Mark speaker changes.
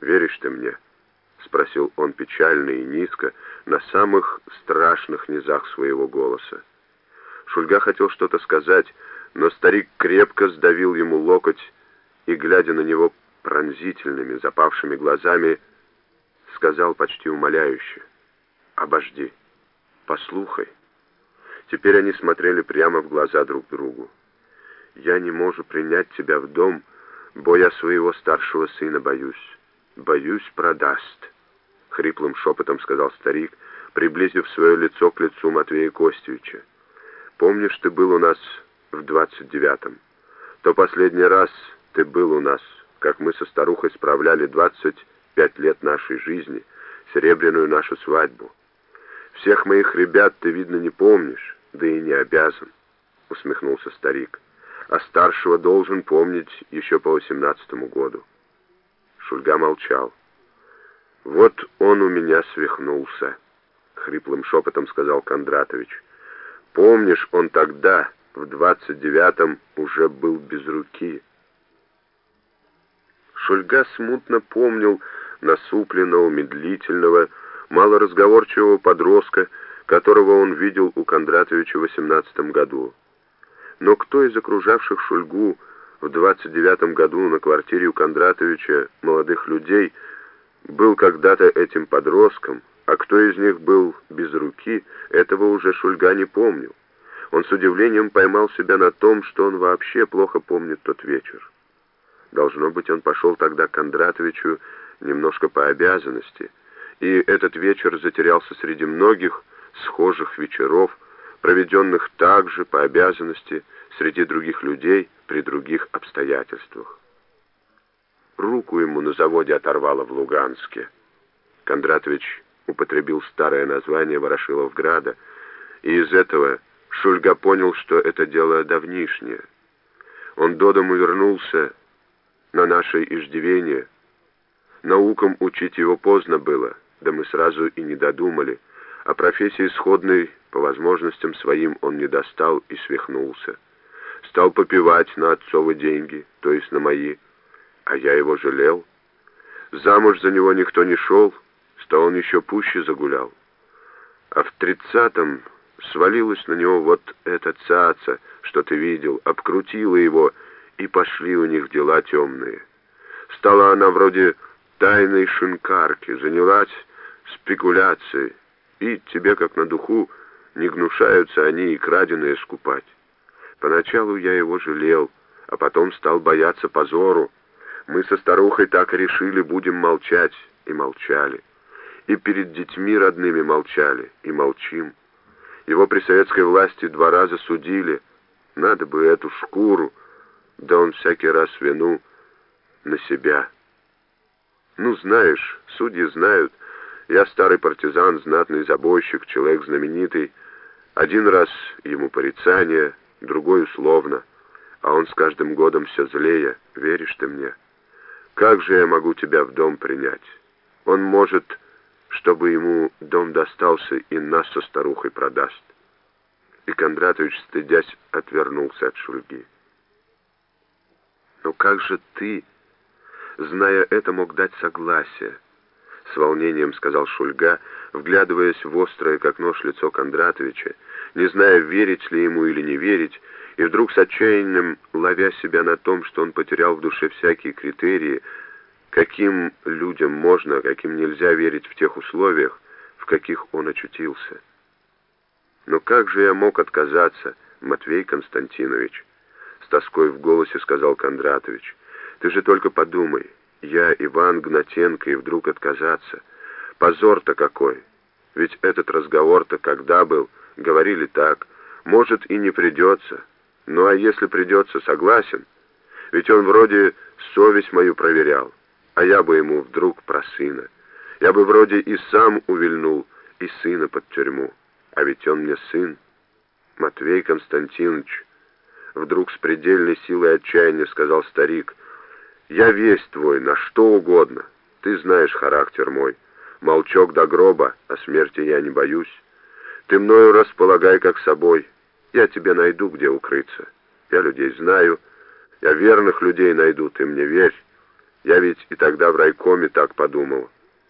Speaker 1: веришь ты мне?» — спросил он печально и низко, на самых страшных низах своего голоса. Шульга хотел что-то сказать, но старик крепко сдавил ему локоть и, глядя на него пронзительными, запавшими глазами, сказал почти умоляюще, «Обожди, послухай». Теперь они смотрели прямо в глаза друг другу. «Я не могу принять тебя в дом, бо я своего старшего сына боюсь. Боюсь, продаст», — хриплым шепотом сказал старик, приблизив свое лицо к лицу Матвея Костевича. «Помнишь, ты был у нас в двадцать девятом? То последний раз ты был у нас, как мы со старухой справляли двадцать пять лет нашей жизни, серебряную нашу свадьбу. Всех моих ребят ты, видно, не помнишь, да и не обязан, усмехнулся старик. А старшего должен помнить еще по восемнадцатому году. Шульга молчал. Вот он у меня свихнулся, хриплым шепотом сказал Кондратович. Помнишь, он тогда, в двадцать девятом, уже был без руки. Шульга смутно помнил насупленного, медлительного, малоразговорчивого подростка, которого он видел у Кондратовича в 18 году. Но кто из окружавших Шульгу в 29 году на квартире у Кондратовича молодых людей был когда-то этим подростком, а кто из них был без руки, этого уже Шульга не помнил. Он с удивлением поймал себя на том, что он вообще плохо помнит тот вечер. Должно быть, он пошел тогда к Кондратовичу немножко по обязанности, и этот вечер затерялся среди многих схожих вечеров, проведенных также по обязанности среди других людей при других обстоятельствах. Руку ему на заводе оторвало в Луганске. Кондратович употребил старое название Ворошиловграда, и из этого Шульга понял, что это дело давнишнее. Он до дому вернулся на наше иждивение. Наукам учить его поздно было, да мы сразу и не додумали, а профессии сходной по возможностям своим он не достал и свихнулся. Стал попивать на отцовы деньги, то есть на мои, а я его жалел. Замуж за него никто не шел, стал он еще пуще загулял. А в тридцатом свалилась на него вот эта цаца, что ты видел, обкрутила его, и пошли у них дела темные. Стала она вроде тайной шинкарки, занялась спекуляцией, и тебе, как на духу, не гнушаются они и краденые скупать. Поначалу я его жалел, а потом стал бояться позору. Мы со старухой так решили, будем молчать, и молчали. И перед детьми родными молчали, и молчим. Его при советской власти два раза судили. Надо бы эту шкуру, да он всякий раз вину на себя. Ну, знаешь, судьи знают, я старый партизан, знатный забойщик, человек знаменитый. Один раз ему порицание, другой условно, а он с каждым годом все злее, веришь ты мне? Как же я могу тебя в дом принять? Он может, чтобы ему дом достался, и нас со старухой продаст. И Кондратович, стыдясь, отвернулся от Шульги. Но как же ты, зная это, мог дать согласие? С волнением сказал Шульга, вглядываясь в острое, как нож, лицо Кондратовича, не зная, верить ли ему или не верить, и вдруг с отчаянием ловя себя на том, что он потерял в душе всякие критерии, каким людям можно, а каким нельзя верить в тех условиях, в каких он очутился. Но как же я мог отказаться, Матвей Константинович? тоской в голосе сказал Кондратович. «Ты же только подумай, я Иван Гнатенко и вдруг отказаться. Позор-то какой! Ведь этот разговор-то когда был, говорили так, может и не придется. Ну а если придется, согласен? Ведь он вроде совесть мою проверял, а я бы ему вдруг про сына. Я бы вроде и сам увильнул, и сына под тюрьму. А ведь он мне сын. Матвей Константинович, Вдруг с предельной силой отчаяния сказал старик. «Я весь твой, на что угодно. Ты знаешь характер мой. Молчок до гроба, а смерти я не боюсь. Ты мною располагай как собой. Я тебе найду, где укрыться. Я людей знаю. Я верных людей найду, ты мне верь. Я ведь и тогда в райкоме так подумал.